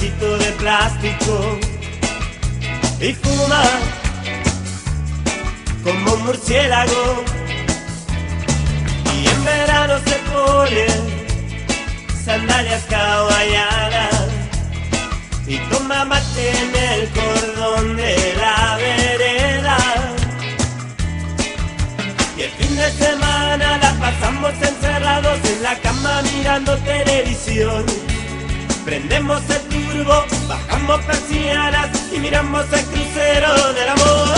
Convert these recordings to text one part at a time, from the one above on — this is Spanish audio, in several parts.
de plástico y fuma como un murciélago. Y en verano se pone sandalias hawaianas y toma mate en el cordón de la vereda. Y el fin de semana la pasamos encerrados en la cama mirando televisión. Prendemos el turbo, bajamos persianas y miramos el crucero del amor.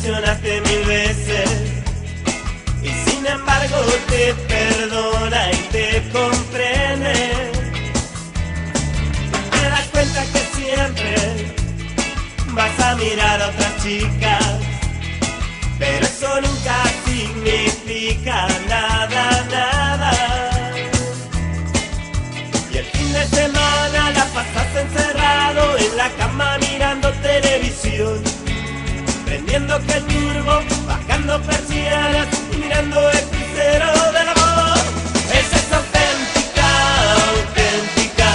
Traicionaste mil veces. Y sin embargo te perdona y te comprende. Te das cuenta que siempre vas a mirar a otras chicas. Pero eso nunca significa nada, nada. Y el fin de semana que el turbo, bajando persianas, mirando el crucero del amor. Esa es auténtica, auténtica.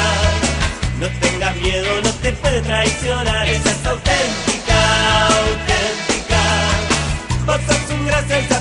No tengas miedo, no te puede traicionar. Esa es auténtica, auténtica. Vos sos un gracias